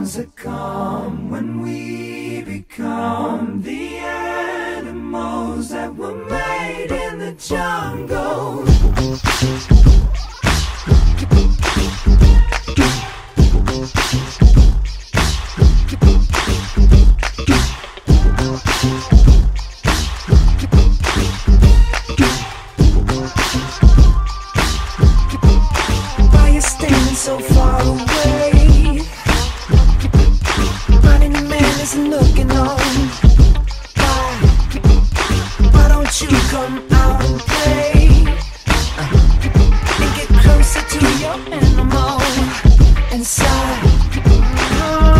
sounds that come when we become the animals that were made in the jungle. inside.